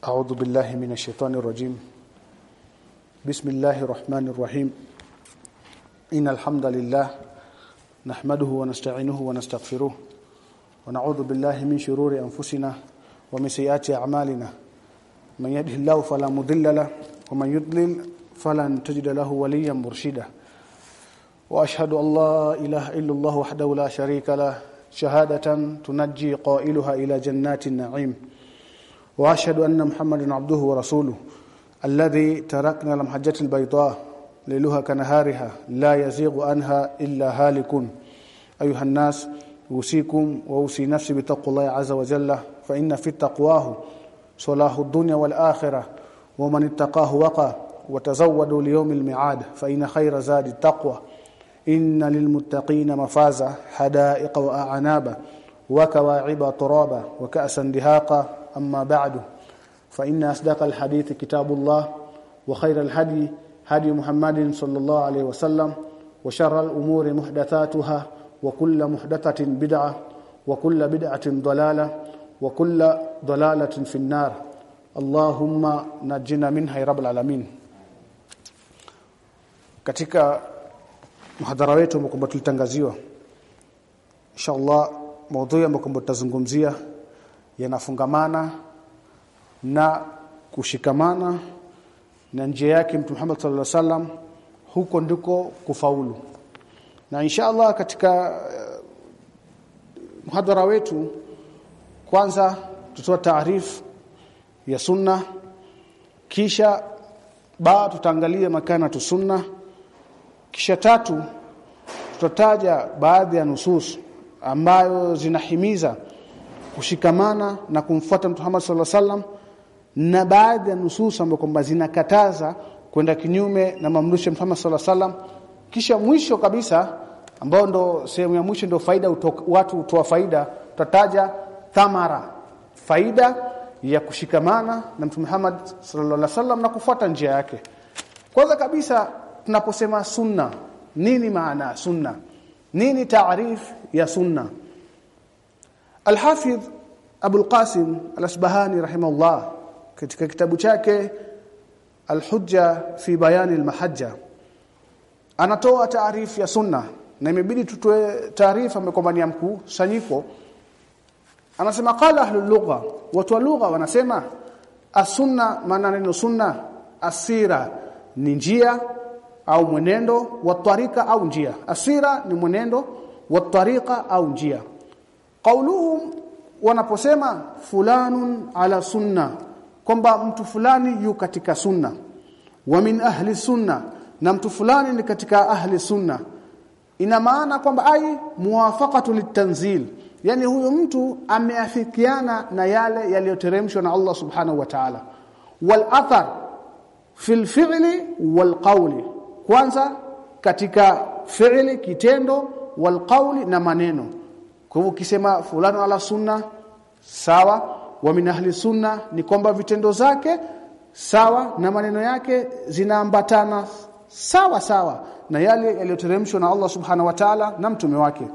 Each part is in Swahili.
أعوذ بالله من الشيطان الرجيم. بسم الله الرحمن الرحيم. إن الحمد لله نحمده ونستعينه ونستغفره ونعوذ بالله من شرور أنفسنا ومن سيئات أعمالنا. من يهده الله فلا مضل له ومن يضلل فلن تجد له وليا مرشدا. وأشهد أن لا إله إلا الله وحده لا شريك له. شهادة تنجي قائلها إلى جنات النعيم. وأشهد أن محمدا عبده ورسوله الذي تركنا لمحجة البيضاء ليلها كنهارها لا يزيغ عنها إلا هالك. أيها الناس أوصيكم وأوصي نفسي بتقوى الله عز وجل فإن في تقواه صلاح الدنيا والآخرة ومن اتقاه وقى وتزودوا ليوم الميعاد فإن خير زاد التقوى. إن للمتقين مفازا حدائق وأعنابا وكواعب ترابا وكأسا دهاقا. أما بعد فإن أصدق الحديث كتاب الله وخير الهدي هدي محمد صلى الله عليه وسلم وشر الأمور محدثاتها وكل محدثة بدعة وكل بدعة ضلالة وكل ضلالة في النار اللهم نجنا منها يا رب العالمين katika mhadhara wetu ambao tulitangaziwa inshallah maudhui ambayo tutazungumzia yanafungamana na kushikamana na njia yake Mtume Muhammad sallallahu alaihi wasallam huko ndiko kufaulu. Na insha Allah katika uh, mhadhara wetu kwanza tutoa taarifu ya sunna kisha ba tutaangalia makana tu sunna kisha tatu tutataja baadhi ya nusus ambayo zinahimiza kushikamana na kumfuata Muhammad sallallahu alaihi wasallam na baadhi ya nusus ambazo kwamba zinakataza kwenda kinyume na mamrisho ya Muhammad sallallahu alaihi wasallam. Kisha mwisho kabisa ambao ndo sehemu ya mwisho ndo faida utoka, watu hutoa faida tutataja thamara faida ya kushikamana na Mtume Muhammad sallallahu alaihi wasallam na kufuata njia yake. Kwanza kabisa tunaposema sunna nini maana sunna? Nini taarifu ya sunna Al-Hafidh Abu al-Qasim Al-Asbahani rahimahullah katika kitabu chake Al-Hujja fi Bayan al-Mahajja anatoa taarifu ya sunna na imebidi tutoe taarifa mekombania mkuu sanyiko. Anasema qala ahlul lugha. Watu wa lugha wanasema as-sunna maana neno sunna asira ni njia au mwenendo wa au njia. Asira ni mwenendo wa au njia qauluhum wanaposema fulanun ala sunna kwamba mtu fulani yu katika sunna wa min ahli sunna na mtu fulani ni katika ahli sunna ina maana kwamba ai muwafaqatu litanzil yani huyu mtu ameafikiana na yale yaliyoteremshwa na Allah subhanahu wa ta'ala. Wal athar fil fi'li wal qawli kwanza katika fi'li kitendo wal qawli na maneno kwa hivyo ukisema fulano ala sunna sawa. Wa min ahli sunna ni kwamba vitendo zake sawa na maneno yake zinaambatana sawa sawa na yale yaliyoteremshwa na Allah subhanahu wa ta'ala na mtume wake.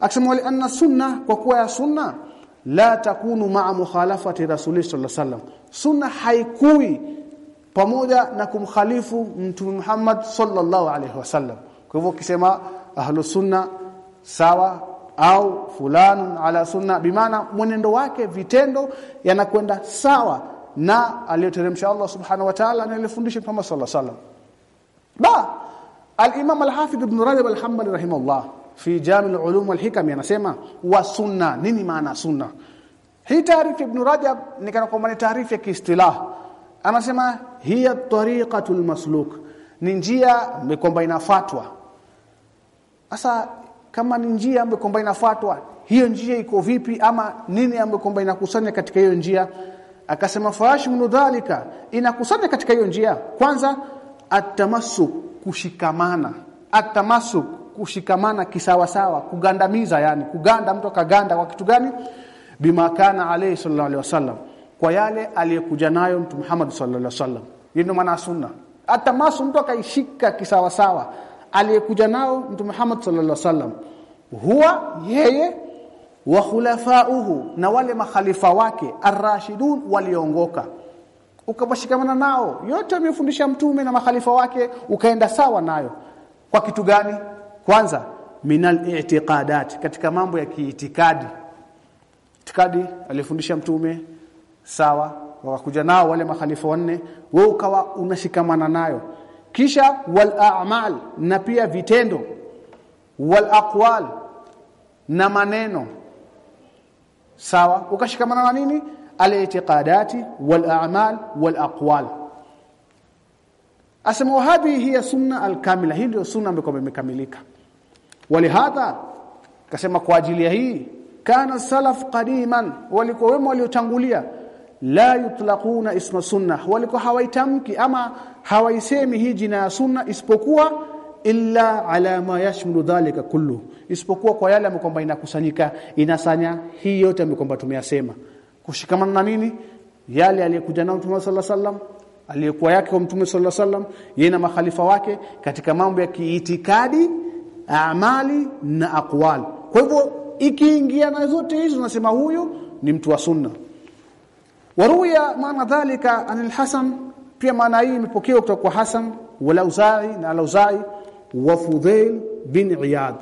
Akisema wali anna sunna kwa kuwa ya sunna la takunu ma'a mukhalafati rasuli sallallahu alaihi wasallam sunna haikui pamoja na kumkhalifu mtume Muhammad sallallahu alaihi wasallam kwa hivyo ukisema ahlu sunna sawa au fulanun ala sunna. Bimaana mwenendo wake vitendo yanakwenda sawa na aliyoteremsha Allah subhanahu wa ta'ala na alifundisha kama sallallahu alaihi ba al-imam al-hafidh ibn rajab al-hanbali rahimahullah fi jami' al-ulum wal-hikam yanasema wa sunna. Nini maana sunna? Hii taarifu ibn rajab ni kana kwamba ni taarifu ya kiistilah. Anasema hiya tariqatul masluk. Ni njia kwamba inafuatwa sasa kama ni njia ambayo kwamba inafuatwa hiyo njia iko vipi ama nini ambayo kwamba inakusanya katika hiyo njia? Akasema farashi min dhalika. Inakusanya katika hiyo njia. Kwanza atamasuk kushikamana. Atamasuk kushikamana kisawa sawa kugandamiza yani kuganda mtu akaganda kwa kitu gani? Bima kana alayhi sallallahu alayhi wasallam kwa yale aliyekuja nayo mtu Muhammad sallallahu alayhi wasallam ndio maana sunna. Atamasu mtu akaishika kisawa sawa aliyekuja nao mtume Muhammad sallallahu alaihi wasallam huwa yeye wa khulafauhu na wale makhalifa wake arrashidun waliongoka. Ukabashikamana nao yote amefundisha mtume na makhalifa wake ukaenda sawa nayo. Kwa kitu gani? Kwanza minal i'tiqadat katika mambo ya kiitikadi. Itikadi alifundisha mtume sawa wakakuja nao wale makhalifa wanne wewe ukawa unashikamana nayo kisha wal a'mal na pia vitendo. Wal aqwal na maneno. Sawa? Ukashikamana na nini? Al-i'tiqadati wal a'mal wal aqwal. Asema hadhi hiya sunna al-kamila. Hii ndio sunna ambayo imekamilika. Walihadha kasema kwa ajili ya hii kana salaf qadiman walikuwa wema waliotangulia la yutlaquna isma sunna walikuwa hawaitamki ama hawaisemi hii jina ya sunna isipokuwa illa ala ma yashmulu dhalika kullu. Isipokuwa kwa yale kwamba inakusanyika inasanya hii yote ambayo tumeyasema. Kushikamana na nini? Yale aliyokuja nao Mtume صلى الله aliyekuwa yake kwa Mtume صلى الله yeye na makhalifa wake katika mambo ya kiitikadi amali na aqwal. Kwa hivyo ikiingia na zote hizo tunasema huyu ni mtu wa sunna waruya maana dhalika anil hasan pia maana hii imepokewa kutoka kwa Hasan wala Uzai na al-Uzai wa Fudhail bin Iyad.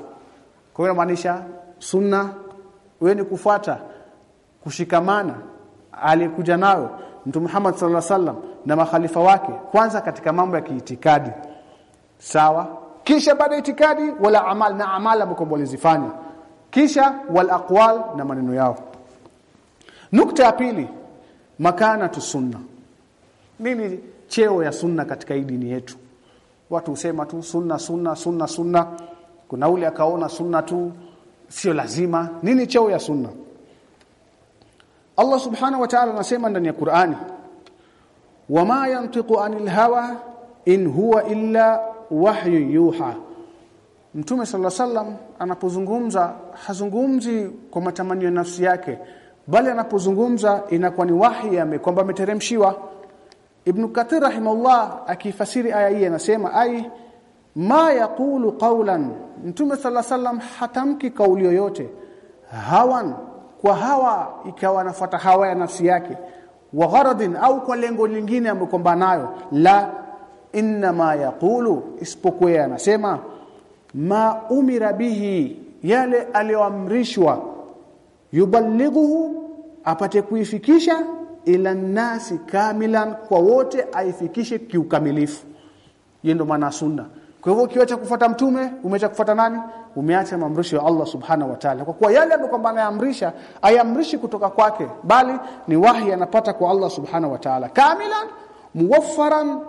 Kwa hiyo maanisha sunna wewe ni kufuata kushikamana alikuja nayo Mtume Muhammad sallallahu alaihi wasallam na makhalifa wake kwanza katika mambo ya kiitikadi. Sawa? Kisha baada itikadi wala amal na amala mkombo walizifanya. Kisha wal aqwal na maneno yao. Nukta ya pili makana tu sunna. Nini cheo ya sunna katika hii dini yetu. Watu husema tu sunna sunna sunna sunna. Kuna ule akaona sunna tu sio lazima. Nini cheo ya sunna? Allah subhanahu wa ta'ala anasema ndani ya Qur'ani wama yantiqu anil hawa in huwa illa wahyu yuha. Mtume sallallahu alaihi wasallam anapozungumza hazungumzi kwa matamanio ya nafsi yake bali anapozungumza inakuwa ni wahi ame kwamba ameteremshiwa. Ibn Kathir rahimahullah akifasiri aya hii anasema ai ma yaqulu qawlan. Mtume sallallahu sallam hatamki kauli yoyote. Hawan kwa hawa ikawa anafuata hawa ya nafsi yake. Wa gharadin au kwa lengo lingine amekomba nayo. La inna ma yaqulu isipokuwa anasema ma umira bihi yale aliyoamrishwa yuballighuhu apate kuifikisha ila nasi kamilan kwa wote aifikishe kiukamilifu. Hiyo ndo maana sunna. Kwa hivyo ukiacha kufuata mtume umeacha kufuata nani? Umeacha maamrisho ya Allah subhana wa ta'ala. Kwa kuwa yale ambayo kwamba anaamrisha ayamrishi kutoka kwake bali ni wahi anapata kwa Allah subhana wa ta'ala. Kamilan muwaffaran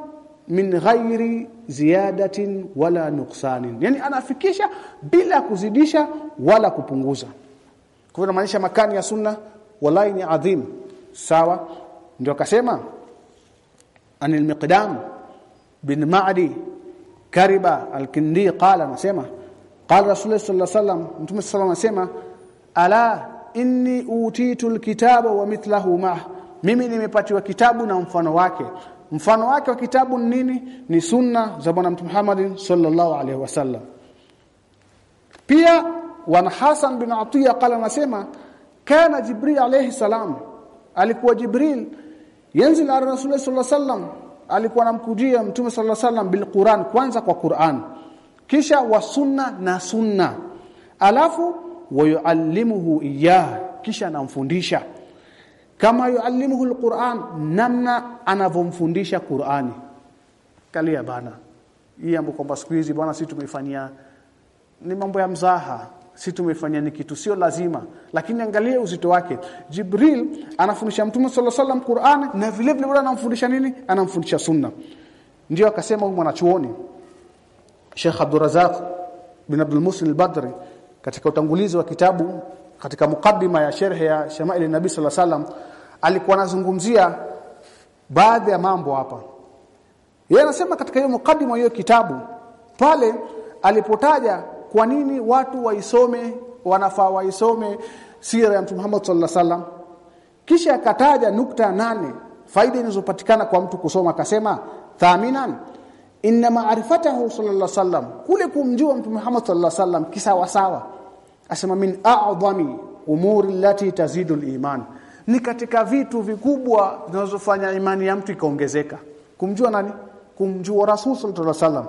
min ghairi ziyadatin wala nuksanin yani anafikisha bila kuzidisha wala kupunguza kwa hiyo inamaanisha makani ya sunna wallahi ni adhim. Sawa? Ndio akasema anil miqdam bin ma'di kariba al-kindi qala anasema. Qala rasulullah sallallahu alaihi wasallam mtume sallallahu anasema ala inni utitu al-kitaba wa mithlahu ma mimi nimepatiwa kitabu na mfano wake. Mfano wake wa kitabu ni nini? Ni sunna za bwana mtume Muhammad sallallahu alaihi wasallam pia wana Hasan bin Atiya qala anasema kana Jibril alayhi salam. Alikuwa Jibril yanzil ala Rasulullah sallallahu alayhi wasallam alikuwa anamkujia Mtume sallallahu alayhi wasallam bil Quran kwanza kwa Quran kisha wa sunna na sunna. Alafu wayuallimuhu iyah kisha anamfundisha. Kama yuallimuhu alquran namna anavomfundisha Qurani. Kalia bana hii ambapo kwamba siku hizi bwana sisi tumeifanyia ni mambo ya mzaha si tumefanya ni kitu sio lazima. Lakini angalia uzito wake. Jibril anafundisha Mtume sallallahu alaihi Qur'an na vile vile anamfundisha nini? Anamfundisha sunna. Ndio akasema huyu mwanachuoni Sheikh Abdul Razak bin Abdul Muslim al-Badri katika utangulizi wa kitabu katika mukaddima ya sherhe ya Shama'il Nabii sallallahu alaihi alikuwa anazungumzia baadhi ya mambo hapa. Yeye anasema katika hiyo mukaddima hiyo kitabu pale alipotaja kwa nini watu waisome wanafaa waisome sira ya Mtume Muhammad sallallahu alaihi wasallam? Kisha akataja nukta nane faida inazopatikana kwa mtu kusoma akasema thaminan inna ma'rifatahu sallallahu alaihi wasallam kule kumjua Mtume Muhammad sallallahu alaihi wasallam asema min a'dhami umuri lati tazidu al-iman ni katika vitu vikubwa vinazofanya imani ya mtu ikaongezeka. Kumjua nani? Kumjua rasul sallallahu alaihi wasallam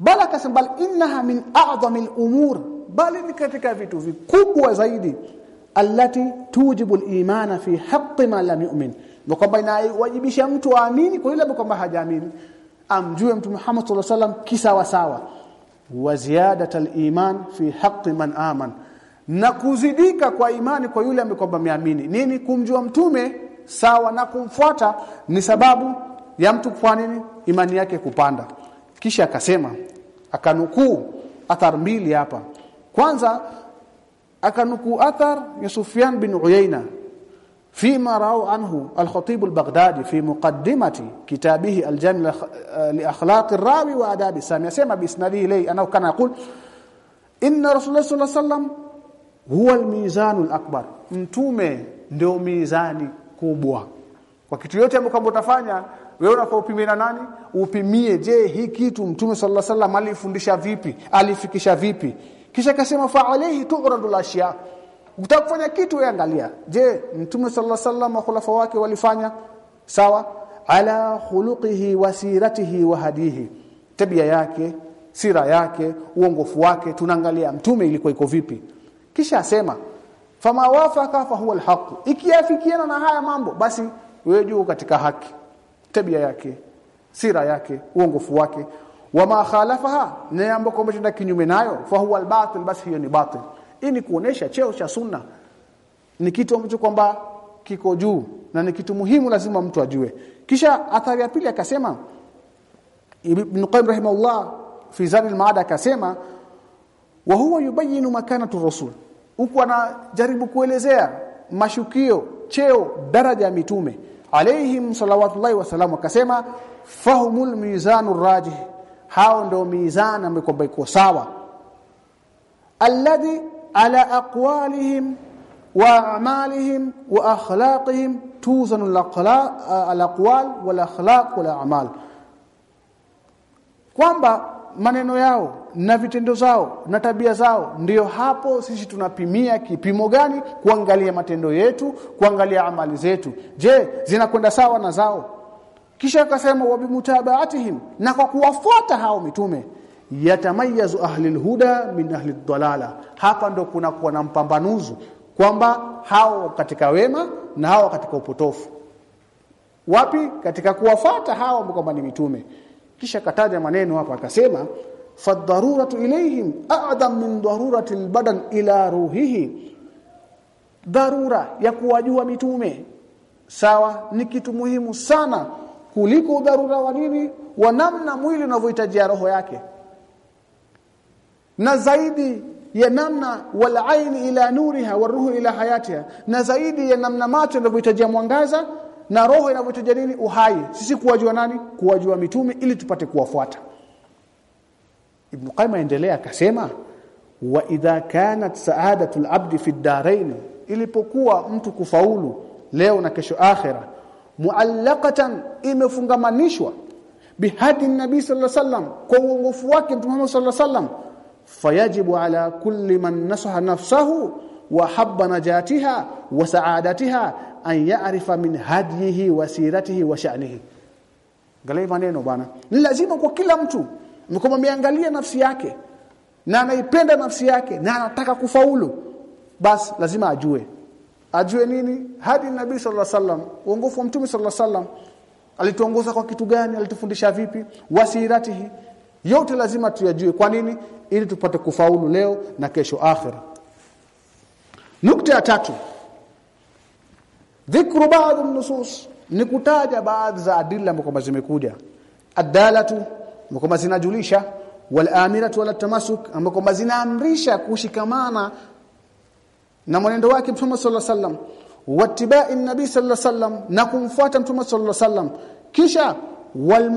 bali akasema bal innaha min a'zamil umur. Bali ni katika vitu vikubwa zaidi allati tujibu al-imana fi haqqi man lam yu'min. Kwamba inawajibisha mtu aamini kwa yule kwamba hajaamini. Amjue mtu Muhammad sallallahu alaihi wasallam kisawa sawa wa ziyadatal iman fi haqqi man aman. Na kuzidika kwa imani kwa yule ambaye kwamba ameamini. Nini? Kumjua mtume sawa na kumfuata ni sababu ya mtu kufanya nini? Imani yake kupanda kisha akasema akanukuu athar mbili hapa kwanza akanukuu athar ya Sufyan bin Uyayna فيما روى عنه الخطيب البغدادي في مقدمة كتابه الجامع لأخلاق الراوي وآداب السامع يسمى بإسناده إليه أنه كان يقول إن رسول الله صلى الله عليه وسلم هو الميزان الأكبر mtume ndio mizani kubwa kwa kitu yote ambacho utafanya wewe unapopimia na nani? Upimie. Je hii kitu mtume sallallahu alaihi wasallam alifundisha vipi? Alifikisha vipi? Kisha akasema fa alayhi tu'radu ashya ukitaka kufanya kitu wewe angalia. Je mtume sallallahu alaihi wasallam khulafa wake walifanya? Sawa. Ala khuluqihi wa siratihi wa hadihi. Tabia yake sira yake uongofu wake tunaangalia mtume ilikuwa iko vipi. Kisha asema fama wafaka fa huwa alhaq. Ikiafikiana na haya mambo basi wewe juu katika haki tabia yake sira yake uongofu wake. Wama khalafaha na ambako umetenda kinyume nayo fa huwa albatil basi hiyo ni batil. Hii ni kuonesha cheo cha sunna. Ni kitu ambacho kwamba kiko juu na ni kitu muhimu lazima mtu ajue. Kisha athari ya pili akasema Ibn Qayyim rahimahullah fi Zadul Maad akasema wa huwa yubayinu makanatu rasul. Huko anajaribu kuelezea mashukio cheo daraja ya mitume alaihim salawatullahi wasalam akasema fahumul mizanur rajih. Hao ndio mizani ambayo iko sawa. Alladhi ala aqwalihim wa a'malihim wa akhlaqihim tuzanu al-aqwal wal akhlaq wal a'mal. Kwamba maneno yao na vitendo zao na tabia zao. Ndiyo hapo sisi tunapimia kipimo gani? Kuangalia matendo yetu kuangalia amali zetu. Je zinakwenda sawa na zao? Kisha akasema wabimutabaatihim na kwa kuwafuata hao mitume yatamayazu ahli huda min ahli dalala hapa ndo kuna kuwa na mpambanuzu kwamba hao katika wema na hao katika upotofu. Wapi? Katika kuwafuata hao kwamba ni mitume. Kisha kataja maneno hapa akasema fadharuratu ilayhim a'dam min darurati albadan ila ruhihi dharura ya kuwajua mitume. Sawa ni kitu muhimu sana kuliko dharura wa nini? Wa namna mwili unavyohitaji roho yake. Na zaidi ya namna wal aini ila nuriha waruhu ila hayatiha. Na zaidi ya namna macho yanavyohitaji mwangaza na roho inavyohitaji nini? Uhai. Sisi kuwajua nani? Kuwajua mitume ili tupate kuwafuata Ibn Qayyim aendelea akasema wa idha kanat sa'adatu al-abd fi ad-darain ilipokuwa mtu kufaulu leo na kesho akhira muallaqatan imefungamanishwa bihadi nabii sallallahu alaihi wasallam kwa uongofu wake mtume Muhammad sallallahu alaihi wasallam fayajibu ala kulli man nasaha nafsahu wa habba najatiha wa sa'adatiha an ya'rifa min hadihi wa siratihi wa sha'nihi. Galai neno bwana. Ni lazima kwa kila mtu mkoma ameangalia nafsi yake. Na anaipenda nafsi yake na anataka kufaulu. Basi lazima ajue. Ajue nini? Hadi nabii sallallahu alaihi wasallam uongofu wa mtume sallallahu alaihi wasallam alituongoza kwa kitu gani? Alitufundisha vipi? Wasiratihi. Yote lazima tuyajue. Kwa nini? Ili tupate kufaulu leo na kesho akhira nukta ya tatu. Dhikru baadhi nusus. Ni kutaja baadhi za adila ambazo zimekuja. Adalatu ambazo zinajulisha wal amiratu wal tamasuk ambazo zinaamrisha kushikamana na mwenendo wake Mtume sallallahu alaihi wasallam wattiba'i nabii sallallahu alaihi wasallam na kumfuata Mtume sallallahu alaihi wasallam. Kisha wal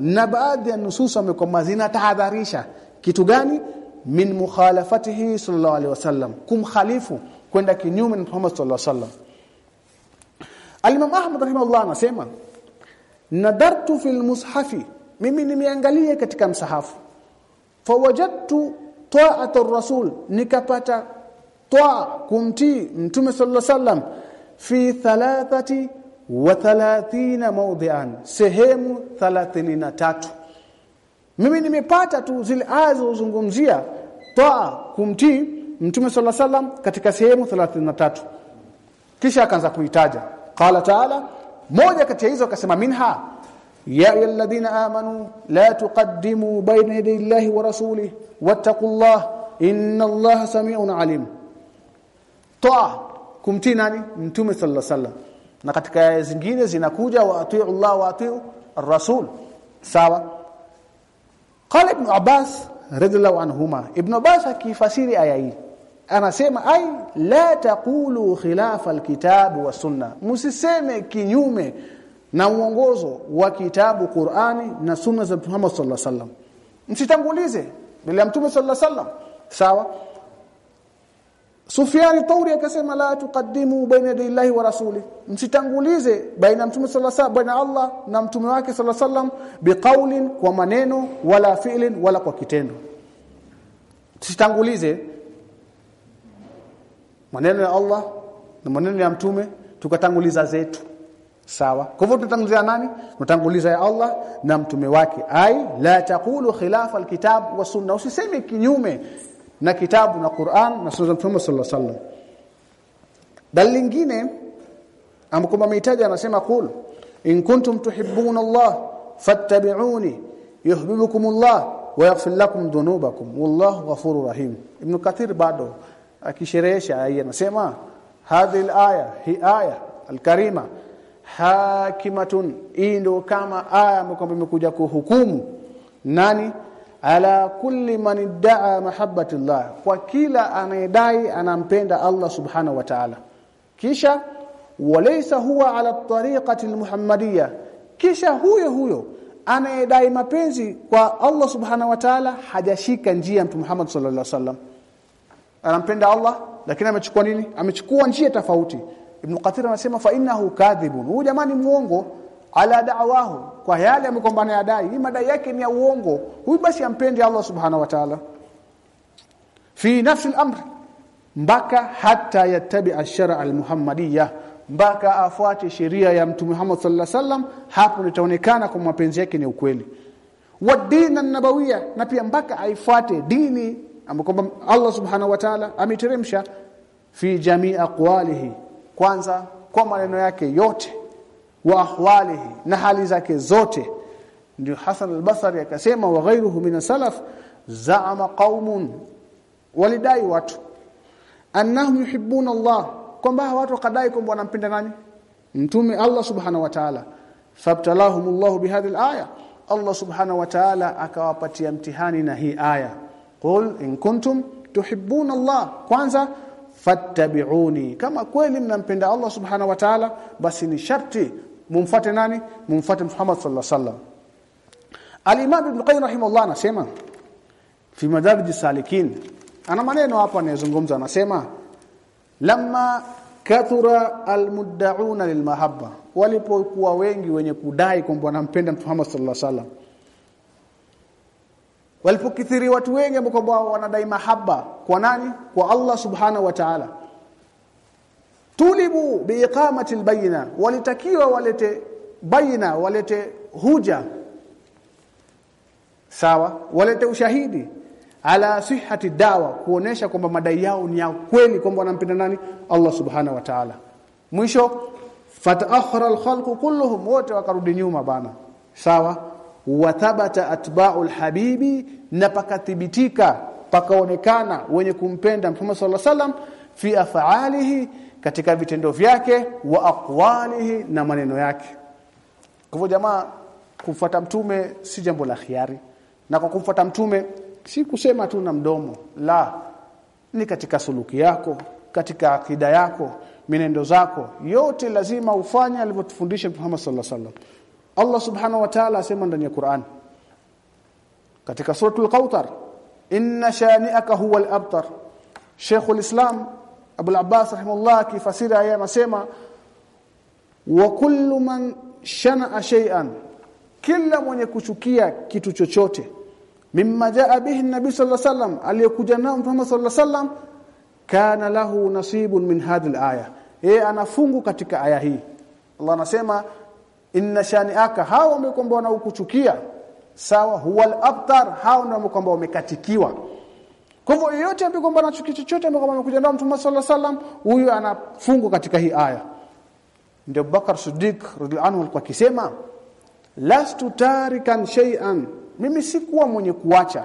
na baadhi ya nusus ambazo zinatahadharisha kitu gani? Min mukhalafatihi sallallahu alaihi wasallam kumkhalifu kwenda kinyume na Muhammad sallallahu alaihi wasallam. Al-Imam Ahmad rahimahullah anasema nadartu fil mushafi mimi nimeangalia katika msahafu. Fawajadtu ta'at ar-rasul nikapata toa kumtii mtume sallallahu wasallam fi thalathati wa thalathina mawdi'an sehemu 33 mimi nimepata tu zile aya zilizozungumzia toa kumtii mtume sallallahu sallam katika sehemu 33 kisha akaanza kuitaja. Qala taala moja kati ya hizo akasema minha ya ayyuhalladhina amanu la tuqaddimu bayna yaday Allahi wa rasulih wattaqullah inna Allaha samiun alim toa kumtii nani mtume sallallahu wasallam na katika zingine zinakuja wa atii Allah wa atii ar-rasul. Sawa. Qala ibn Abbas radhiallahu anhuma. Ibn Abbas akifasiri aya hii. Anasema ai la taqulu khilafa alkitabu wa sunna msiseme kinyume na uongozo wa kitabu Qur'ani na sunna za Muhammad sallallahu alaihi wasallam. Msitangulize bila ya mtume sallallahu alaihi wasallam. Sawa? Sufyani Tauri akasema la tuqaddimu baina dillahi wa rasuli. Msitangulize baina mtume sallallahu alaihi baina Allah na mtume wake sallallahu alaihi wasallam biqaulin kwa maneno wala fi'lin wala kwa kitendo. Msitangulize maneno ya Allah na maneno ya mtume tukatanguliza zetu sawa. Kwa hivyo tunatanguliza nani? Tunatanguliza ya Allah na mtume wake. Ai la taqulu khilafa alkitab wa sunna. Usiseme kinyume na kitabu na Qur'an na sunna za mtume sallallahu alaihi wasallam. Dalili lingine ambako amehitaji anasema qul in kuntum tuhibbuna Allah fattabi'uni yuhibbukum Allah wa yaghfir lakum dhunubakum. Wallahu ghafurur rahim. Ibn kathir bado akisherehesha aya anasema hadhihi alaya hi aya alkarima hakimatun. Hii ndio kama aya ambayo imekuja kuhukumu. Nani? Ala kulli man idda'a mahabbatillah kwa kila anayedai anampenda Allah subhanahu wa ta'ala. Kisha walaysa huwa ala tariqati almuhammadiyya. Kisha huyo huyo anayedai mapenzi kwa Allah subhanahu wa ta'ala hajashika njia ya Mtume Muhammad sallallahu alaihi wasallam. Anampenda Allah lakini amechukua nini? Amechukua njia tofauti Ibn Kathir anasema fa innahu kadhibun. Huyu jamani muongo ala da'wahu kwa yale amekombana yadai hii madai yake ni ya uongo. Huyu basi ampende Allah subhanahu wa ta'ala. Fi nafsi al-amr mpaka hata yattabi ash-shara' al-muhammadiyya mpaka afuate sheria ya mtume Muhammad sallallahu alaihi wasallam hapo litaonekana kwa mapenzi yake ni ukweli. Wa dini nabawiyya na pia mpaka aifuate dini ambayo Allah subhanahu wa ta'ala ameteremsha fi jamii aqwalihi kwanza kwa maneno yake yote wa ahwalihi na hali zake zote. Ndio Hasan al-Basri akasema wa ghayruhu min salaf za'ama qaumun walidai watu. Annahum yuhibbuna Allah kwamba watu wakadai kwamba wanampenda nani? Mtume Allah subhanahu wa ta'ala. Fabtalahumullahu bihadhi al-aya. Allah subhanahu wa ta'ala akawapatia mtihani na hii aya. Qul in kuntum tuhibbuna Allah. Kwanza fattabi'uni. Kama kweli mnampenda Allah subhanahu wa ta'ala basi ni sharti mumfuate nani? Mumfuate Muhammad sallallahu alaihi wasallam. Al-Imam Ibn Qayyim rahimahullah anasema fi madarij salikin ana maneno hapa anayezungumza anasema lamma kathura almuddauna lilmahabba walipokuwa wengi wenye kudai kwamba wanampenda Muhammad sallallahu alaihi wasallam walipokithiri watu wengi ambao kwamba wanadai mahaba kwa nani? Kwa Allah subhanahu wa ta'ala. Tulibu biiqamati albayna walitakiwa walete baina walete huja. Sawa? Walete ushahidi. Ala sihhati dawa kuonesha kwamba madai yao ni ya kweli kwamba wanampenda nani? Allah subhanahu wa ta'ala. Mwisho fataakhara alkhalqu kulluhum. Wote wakarudi nyuma bana. Sawa wa thabata atba'u alhabibi na pakathibitika pakaonekana wenye kumpenda Mtume صلى الله fi af'alihi katika vitendo vyake wa aqwalihi na maneno yake. Kwa hivyo jamaa kumfuata mtume si jambo la khiari. Na kwa kumfuata mtume si kusema tu na mdomo. La ni katika suluki yako katika akida yako minendo zako. Yote lazima ufanye alivyotufundisha Muhammad sallallahu alaihi wasallam Allah subhanahu wa ta'ala asema ndani ya Qur'an. Katika suratul Qautar inna shani'aka huwa al-abtar Sheikh al-Islam Abu al-Abbas rahimahullah kifasiri aya anasema wa kullu man shana'a shay'an. Kila mwenye kuchukia kitu chochote mimma jaa bihi nabi sallallahu alaihi wasallam aliyekuja nao Muhammad sallallahu alaihi kana lahu nasibun min hadhihi alaya. Yeye anafungu katika aya hii. Allah anasema inna shani'aka hao wamekomba na ukuchukia sawa huwal abtar hao ndio wamekomba wamekatikiwa. Kwa hivyo yote ambaye kwamba anachukia chochote ambaye kwamba amekuja nao Mtume sallallahu alaihi wasallam huyu anafungwa katika hii aya. Ndio Bakar Siddiq radhiallahu anhu alikuwa akisema lastu tarikan shay'an. Mimi sikuwa mwenye kuacha.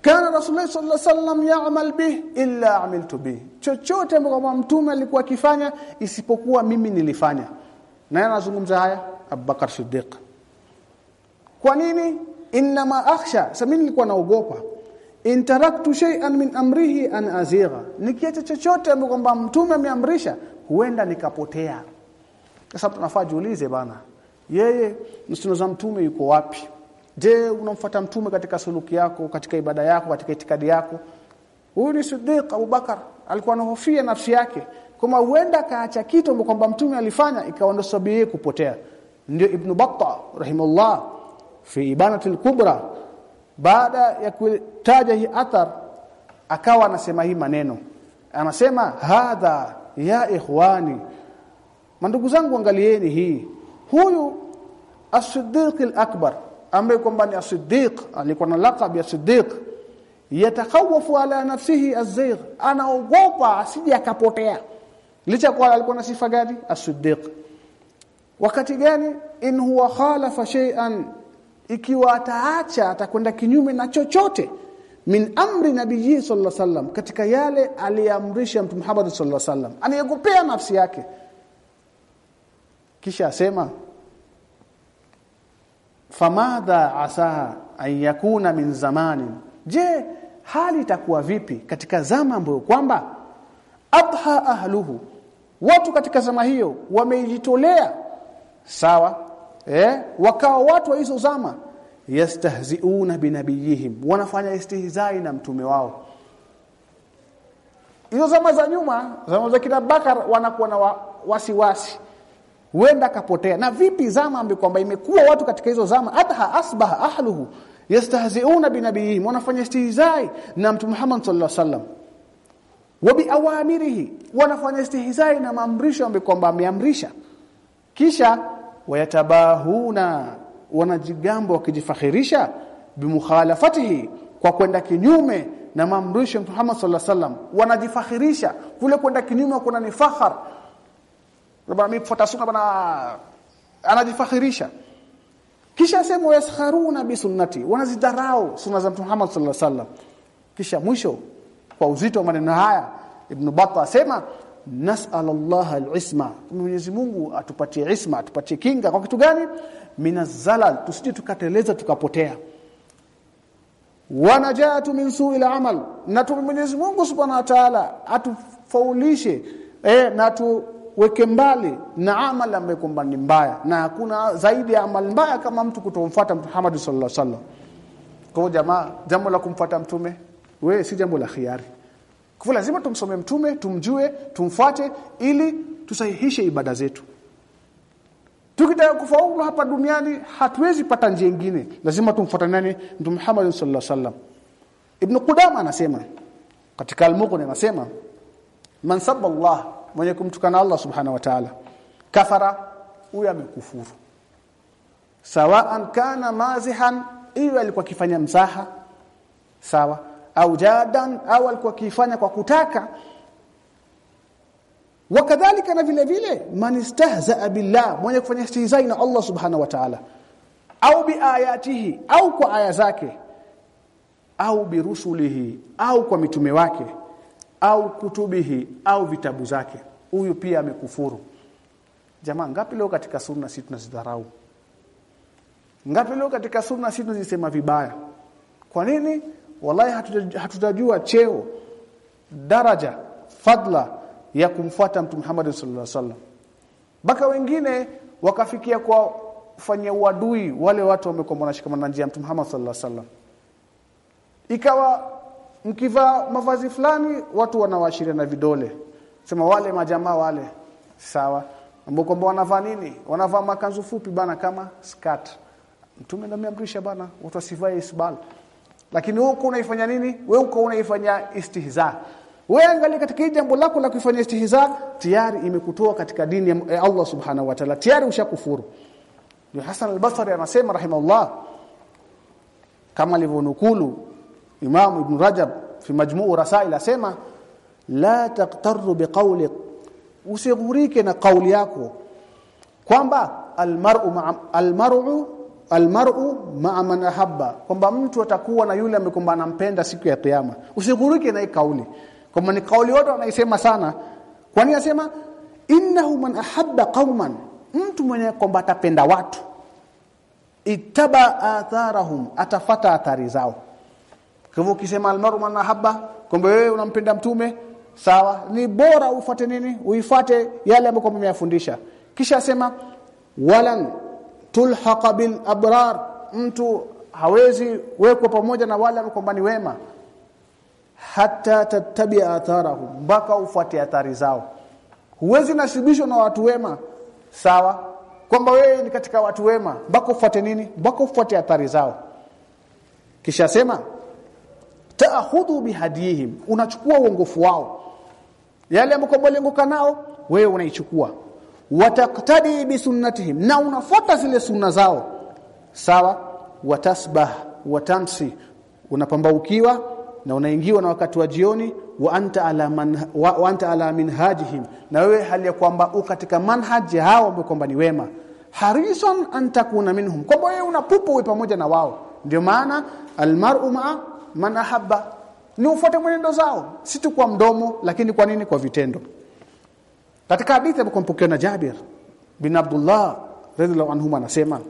Kana rasulullah sallallahu alaihi wasallam ya'mal bih illa amiltu bih. Chochote ambacho mtume alikuwa akifanya isipokuwa mimi nilifanya naye anazungumza haya Abubakar Siddiq. Kwa nini? Inma akhsha. Sami nilikuwa naogopa. Intaraktu shay'an min amrihi an azigha. Nikiacha chochote ambacho kwamba mtume ameamrisha huenda nikapotea. Sasa tunafaa jiulize bana yeye msino za mtume yuko wapi? Je unamfuata mtume katika suluki yako katika ibada yako katika itikadi yako? Huyu ni Siddiq Abubakar. Alikuwa anahofia nafsi yake kama huenda kaacha kitu kwamba mtume alifanya ikawa ndo sababu yeye kupotea. Ndio Ibn Battah rahimahullah fi ibanati kubra baada ya kutaja hii athar akawa anasema hii maneno. Anasema hadha ya ikhwani. Mandugu zangu angalieni hii. Huyu as-siddiq al-akbar ambaye kwamba ni as-siddiq alikuwa na laqab ya siddiq yatakhawafu ala nafsihi az-zayg anaogopa asije akapotea licha kwa alikuwa na sifa gani? As-siddiq. Wakati gani? In huwa khalafa shay'an ikiwa ataacha atakwenda kinyume na chochote min amri nabiyyi sallallahu wasallam katika yale aliamrisha mtume Muhammad sallallahu wasallam anayegopea nafsi yake. Kisha asema famadha asaha an yakuna min zamani je hali itakuwa vipi katika zama ambayo kwamba adha ahluhu watu katika zama hiyo wamejitolea sawa eh wakawa watu wa hizo zama. Yastahziuna binabiyihim wanafanya istihzai na mtume wao. Hizo zama za nyuma zama za kina Bakar wanakuwa na wasiwasi. Huenda kapotea na vipi zama ambi kwamba imekuwa watu katika hizo zama adha asbaha ahluhu yastahziuna binabiyihim wanafanya istihzai na mtume Muhammad sallallahu alaihi wasallam wa biawamirihi wanafanya istihzai na maamrisho ambayo kwamba ameamrisha. Kisha wayatabahuna wanajigambo wakijifakhirisha bimukhalafatihi kwa kwenda kinyume na maamrisho ya Muhammad sallallahu alaihi wasallam. Wanajifakhirisha kule kwenda kinyume kuna ni fakhar labda mimi kufuata sunna bana anajifakhirisha kisha sema yaskharuna bi sunnati. Wanazidharau sunna za Muhammad sallallahu alaihi wasallam. Kisha mwisho kwa uzito wa maneno haya ibn Battah asema nas'alallah al-isma. Mwenyezi Mungu atupatie isma atupatie kinga. Kwa kitu gani? Minazalal tusije tukateleza tukapotea. Wanajatu min su'il amal. Na Mwenyezi Mungu Subhanahu wa Ta'ala atufaulishe eh na tuweke mbali na amali ambayo kwamba ni mbaya. Na hakuna zaidi ya amali mbaya kama mtu kutomfuata Muhammad sallallahu alaihi wasallam. Kwa jamaa jambo la kumfuata mtume we si jambo la khiari. Kwa lazima tumsome mtume tumjue tumfuate ili tusahihishe ibada zetu. Tukitaka kufaulu hapa duniani hatuwezi pata njia nyingine lazima tumfuate nani? Mtume Muhammad sallallahu alaihi wasallam. Ibn Qudama anasema katika al-Mughni anasema man sabba Allah mwenye kumtukana Allah subhanahu wa ta'ala kafara huyo amekufuru. Sawaan kana mazihan iwe alikuwa akifanya mzaha sawa au jadan au alikuwa akifanya kwa kutaka. Wakadhalika na vile vile man istahzaa billah mwenye kufanya istihzai na Allah subhanahu wa ta'ala. Au biayatihi au kwa aya zake. Au birusulihi au kwa mitume wake. Au kutubihi au vitabu zake. Huyu pia amekufuru. Jamaa ngapi leo katika sunna sisi tunazidharau? Ngapi leo katika sunna sisi tunazisema vibaya? Kwa nini wallahi hatutajua cheo daraja fadla ya kumfuata mtu Muhammad sallallahu alaihi wasallam. Baka wengine wakafikia kwa kufanya uadui wale watu wamekuwa wanashikamana na njia mtume Muhammad sallallahu alaihi wasallam. Ikawa mkivaa mavazi fulani watu wanawashiria na vidole. Sema wale majamaa wale sawa. Ambao kwamba wanavaa nini? Wanavaa makanzu fupi bana kama skirt. Mtume ndio amrisha bana watu wasivae isbal lakini wewe uko unaifanya nini? Wewe uko unaifanya istihza. Wewe angalia katika jambo lako la kufanya istihza tayari imekutoa katika dini ya Allah subhanahu wa ta'ala. Tayari ushakufuru. Ndio Hassan al-Basri anasema rahimahullah kama alivyonukulu Imam Ibn Rajab fi majmuu rasail asema la taqtarru biqawli usighurike na kauli yako kwamba almar'u almar'u almar'u ma'a man ahabba. Kwamba mtu atakuwa na yule amekwamba anampenda siku ya kiyama. Usiguruke na kauli. Kwamba ni kauli watu wanaisema sana. Kwani asema innahu man ahabba qauman. Mtu mwenye kwamba atapenda watu. Itaba atharahum. Atafata athari zao. Kwa ukisema almaru man ahabba kwamba wewe unampenda mtume sawa. Ni bora ufuate nini? Uifate yale ambayo mmeyafundisha kisha asema walan tulhaqa bil abrar mtu hawezi wekwa pamoja na wale ambao ni wema hata tatabia atharahu mpaka ufuate athari zao. Huwezi nasibishwa na watu wema sawa? Kwamba wewe ni katika watu wema mpaka ufuate nini? Mpaka ufuate athari zao. Kisha sema taakhudhu bihadihim unachukua uongofu wao. Yale ambayo walengoka nao wewe unaichukua wataqtadi bisunnatihim na unafuata zile sunna zao. Sawa watasbah watamsi. Unapambaukiwa na unaingiwa na wakati wa jioni wa anta ala man wa, wa anta ala minhajihim. Na wewe hali ya kwamba u katika manhaji hao ambao kwamba ni wema. Harisan antakuna minhum kwamba wewe unapupa wewe pamoja na wao. Ndio maana almar'u ma man ahabba. Ni ufuate mwenendo zao. Si tu kwa mdomo lakini kwa nini? Kwa vitendo katika hadithi ambayo na Jabir bin Abdullah radhiallahu anhu anasema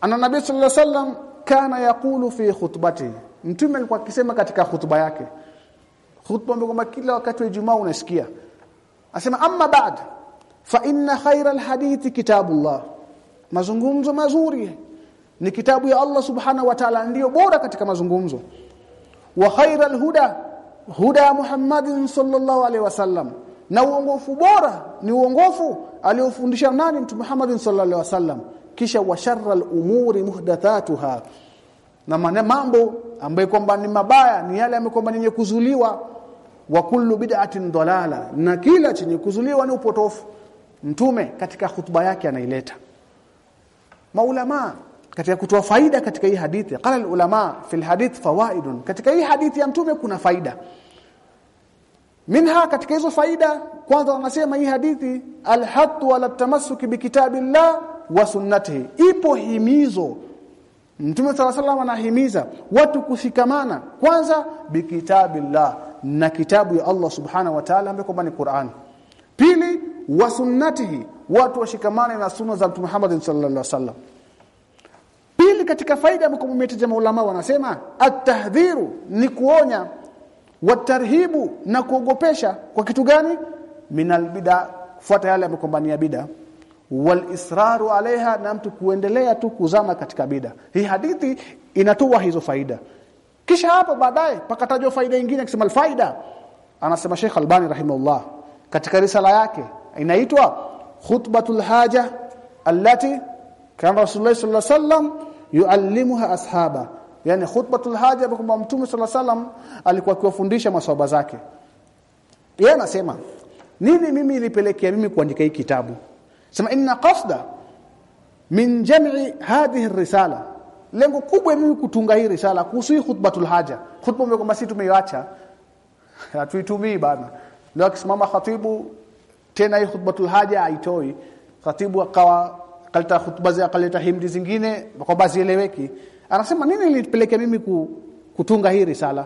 anna nabii sallallahu alaihi wasallam kana yaqulu fi khutbati mtume alikuwa akisema katika hutuba yake khutba kwamba kila wakati wa Ijumaa unasikia. Asema amma ba'd fa inna khayra alhadith kitabullah. Mazungumzo mazuri ni kitabu ya Allah subhanahu wa ta'ala ndiyo bora katika mazungumzo. Wa khayra alhuda huda Muhammadin sallallahu alaihi wasallam na uongofu bora ni uongofu aliofundisha nani mtume Muhammad sallallahu alaihi wasallam? Kisha washarra al-umuri muhdathatuha. Na mambo ambayo kwamba ni mabaya ni yale ambayo kwamba ni kuzuliwa. Wa kullu bid'atin dalala na kila chenye kuzuliwa ni upotofu. Mtume katika hutuba yake anaileta. Maulama katika kutoa faida katika hii hadithi. Qala ulama fil hadith fawaidun. Katika hii hadithi ya mtume kuna faida minha katika hizo faida kwanza wanasema hii hadithi alhatu ala tamassuki bikitabillah wa sunnatihi ipo himizo Mtume صلى الله عليه anahimiza watu kushikamana kwanza bikitabillah na kitabu ya Allah subhanahu wa ta'ala ambayo kwamba ni Qur'an. Pili wa sunnatihi watu washikamane na sunna za Mtume Muhammad sallallahu alaihi wasallam. Pili katika faida ambayo umetaja maulama wanasema at-tahdhiru ni kuonya watarhibu na kuogopesha kwa kitu gani? Minal bid'a. Fuata yale amekombania bid'a. Wal israru alaiha na mtu kuendelea tu kuzama katika bida. Hii hadithi inatoa hizo faida. Kisha hapo baadaye pakatajwa faida nyingine akisema lfaida anasema Sheikh Albani rahimahullah katika risala yake inaitwa khutbatul haja allati kana Rasulullah sallallahu alaihi wasallam yuallimuha ashaba yani khutbatul haja kwamba mtume sala salam alikuwa akiwafundisha maswahaba zake. Yeye anasema nini mimi ilipelekea mimi kuandika hii kitabu? Sema inna qasda min jam'i hadhihi risala. Lengo kubwa mimi kutunga hii risala kuhusu khutbatul haja. Khutba kwamba sisi tumeiacha. Hatuitumii bana. Leo akisimama khatibu tena hii khutbatul haja haitoi. Khatibu akawa kaleta khutba za akaleta himdi zingine kwamba zieleweki anasema nini nilipelekea mimi kutunga hii risala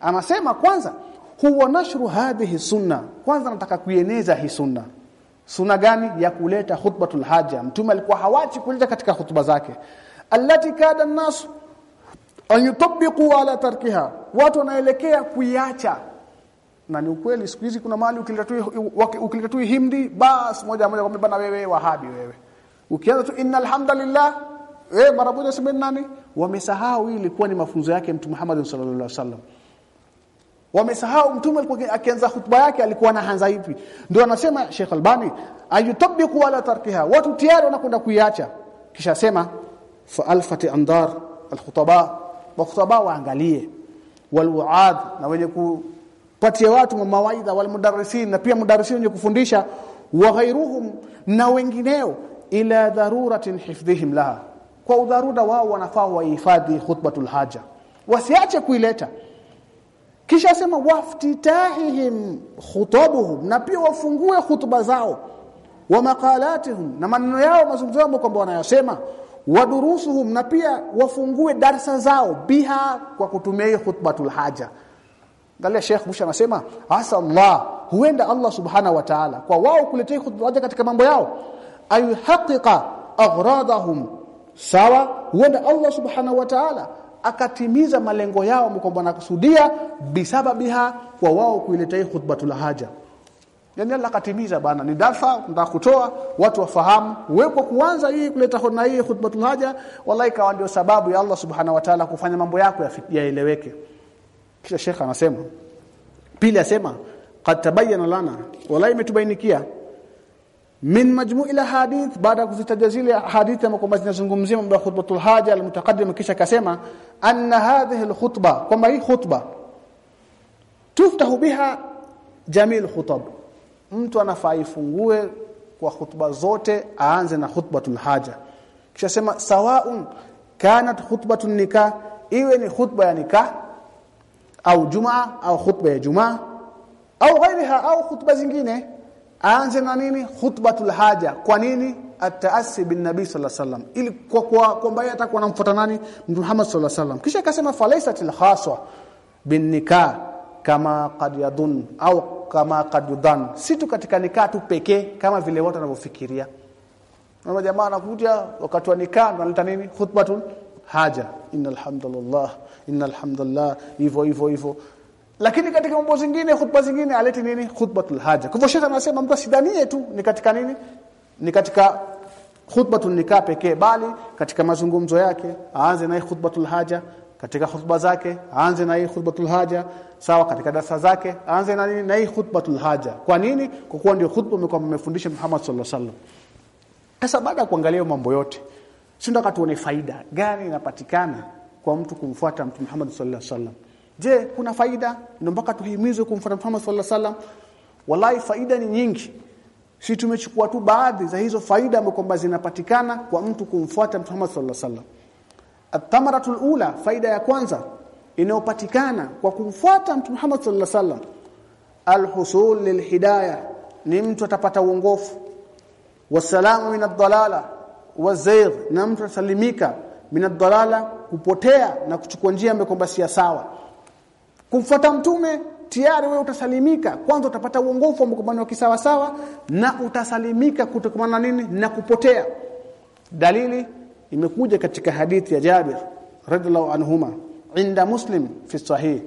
anasema kwanza huwa nashru hadhihi sunna kwanza nataka kuieneza hii sunna Sunna gani ya kuleta khutbatul haja? Mtume alikuwa hawachi kuleta katika hutuba zake. Allati kada nas an yutabiqu ala tarkiha. Watu wanaelekea kuiacha. Na ni ukweli siku hizi kuna mali ukileta tu himdi bas moja moja kwamba bana wewe wahabi wewe. Ukianza tu innal hamdalillah wewe mara moja sema nani? Wamesahau hii ilikuwa ni mafunzo yake Mtume Muhammad sallallahu alaihi wasallam. Wamesahau mtume akianza hutuba yake alikuwa anaanza hivi ndio anasema Sheikh Albani ayutabiqu wala tarkiha. Watu tayari wanakwenda kuiacha. Kisha sema fa alfati andar alkhutaba. Wakhutaba waangalie. Waluad na wenye kupatia watu mawaidha walmudarrisin na pia mudarrisin wenye kufundisha. Wa ghairuhum na wengineo ila dharuratin hifdhihim laha kwa udharura wao wanafaa wahifadhi khutbatul haja. Wasiache kuileta. Kisha sema waftitahihim khutabuhum na pia wafungue hutuba zao. Wa maqalatihum na maneno yao mazungumzo yao kwamba wanayosema wadurusuhum na pia wafungue darsa zao biha kwa kutumia hii khutbatul haja. Angalia Sheikh Musha anasema asa Allah huenda Allah subhanahu wa ta'ala kwa wao kuletea khutba haja katika mambo yao. Ayuhaqiqa aghradahum sawa? Huenda Allah subhanahu wa ta'ala akatimiza malengo yao kwamba wanakusudia bisababiha kwa wao kuileta hii khutbatul haja. Yani Allah akatimiza bana ni dafa ndio kutoa watu wafahamu. Wepo kuanza hii kuleta hona hii khutbatul haja wallahi kawa ndio sababu ya Allah subhanahu wa ta'ala kufanya mambo yako yaeleweke. Kisha Sheikh anasema pili asema qad tabayyana lana wallahi imetubainikia min majmu'il hadith baada kuzitaja zile hadithi ambazo kwamba zinazungumzia mambo ya khutbatul haja almutaqaddim kisha akasema anna hadhihi alkhutba kwamba hii khutba tuftahu biha jamil khutab. Mtu anafaa ifungue kwa khutba zote aanze na khutbatul haja. Kisha sema sawaun kanat khutbatun nikah iwe ni khutba ya nikah au jumaa au khutba ya jumaa au ghairiha au khutba zingine aanze na nini? Khutbatul haja. Kwa nini? Ataasi bin nabii sallallahu alaihi wasallam. Ili kwa kwa kwamba yeye atakuwa anamfuata nani? Muhammad sallallahu alaihi wasallam. Kisha akasema falaisatil khaswa bin nikah kama qad yadun au kama qad yudan si tu katika nikah tu pekee kama vile watu wanavyofikiria. Na jamaa anakuja wakati wa nikah analeta nini? Khutbatul haja. Innal hamdalillah innal hamdalillah hivyo hivyo hivyo lakini katika mambo zingine khutba zingine alete nini? Khutbatul haja. Kwa hivyo shekha anasema mtu asidhanie tu ni katika nini? Ni katika khutbatul nikah pekee bali katika mazungumzo yake aanze na khutbatul haja. Katika khutba zake aanze na khutbatul haja. Sawa katika darasa zake aanze na nini? Na khutbatul haja. Kwa nini? Kwa kuwa ndio khutba imekuwa mmefundisha Muhammad sallallahu alaihi wasallam. Sasa baada kuangalia mambo yote sio nataka tuone faida gani inapatikana kwa mtu kumfuata mtume Muhammad sallallahu alaihi wasallam je kuna faida? Ndio mpaka tuhimizwe kumfuata Muhammad sallallahu alaihi wasallam wallahi faida ni nyingi. Si tumechukua tu baadhi za hizo faida ambazo zinapatikana kwa mtu kumfuata Muhammad sallallahu alaihi wasallam. At-tamaratul ula faida ya kwanza inayopatikana kwa kumfuata Mtume Muhammad sallallahu alaihi wasallam al-husul lilhidayah ni mtu atapata uongofu. Wasalamu min ad-dalala wazayg na mtu atasalimika. Min ad-dalala kupotea na kuchukua njia ambayo kwamba si sawa kumfuata mtume tayari wewe utasalimika. Kwanza utapata uongofu ambao wa kisawa sawa na utasalimika kutokana na nini? Na kupotea. Dalili imekuja katika hadithi ya Jabir radhiallahu anhuma inda Muslim fi sahih.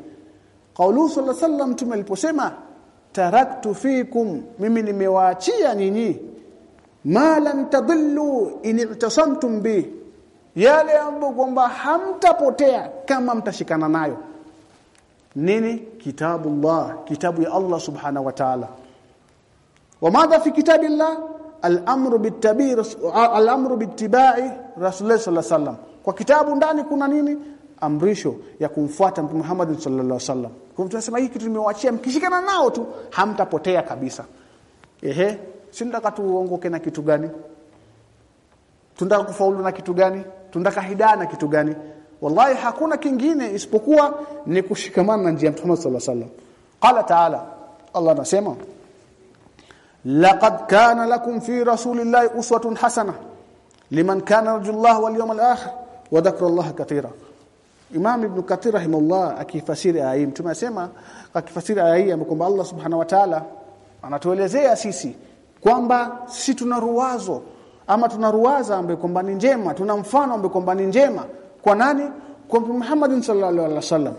Qawlu sallallahu alayhi wasallam tume aliposema taraktu fikum mimi nimewaachia nyinyi. Ma lam tadillu in i'tasamtum bi. Yale ambayo kwamba hamtapotea kama mtashikana nayo nini? Kitabullah. Kitabu ya Allah subhana wa ta'ala. Wa madha fi kitabillah? Al-amru bit-tabir al-amru bit-tibai rasulullah sallallahu alaihi wasallam kwa kitabu ndani kuna nini? Amrisho ya kumfuata mtume Muhammad sallallahu alaihi wasallam kwa tunasema hiki kitu nimewaachia mkishikana nao tu hamtapotea kabisa. Ehe si nataka tuongoke na kitu gani? Tunataka kufaulu na kitu gani? Tunataka hidayah na kitu gani wallahi hakuna kingine isipokuwa ni kushikamana na njia ya Mtume sallallahu alaihi wasallam. Qala ta'ala Allah anasema laqad kana lakum fi rasulillahi uswatun hasana liman kana yarjullaha wal yawmal akhir wa dhakara Allah katira Imam Ibn Kathir rahimahullah akifasiri aya hii mtume asema akifasiri aya hii kwamba Allah subhanahu wa ta'ala anatuelezea sisi kwamba sisi tuna ruwazo ama tuna ruwaza ambaye kwamba ni njema tuna mfano ambaye kwamba ni njema kwa nani? Kwa Muhammad sallallahu alaihi wasallam.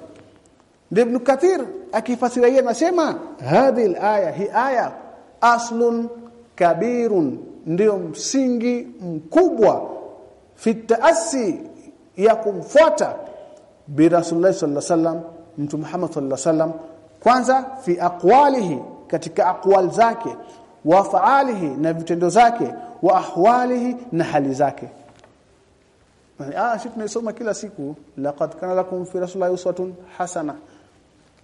Ibn Kathir akifasiria anasema hadhihi aya hi aya aslun kabirun ndio msingi mkubwa fi taasi ya kumfuata bi rasulullah sallallahu alaihi wasallam mtu Muhammad sallallahu alaihi wasallam kwanza fi aqwalihi katika aqwal zake wa faalihi na vitendo zake wa ahwalihi na hali zake ah sisi tunasoma kila siku. Laqad kana lakum fi rasulillahi uswatun hasana.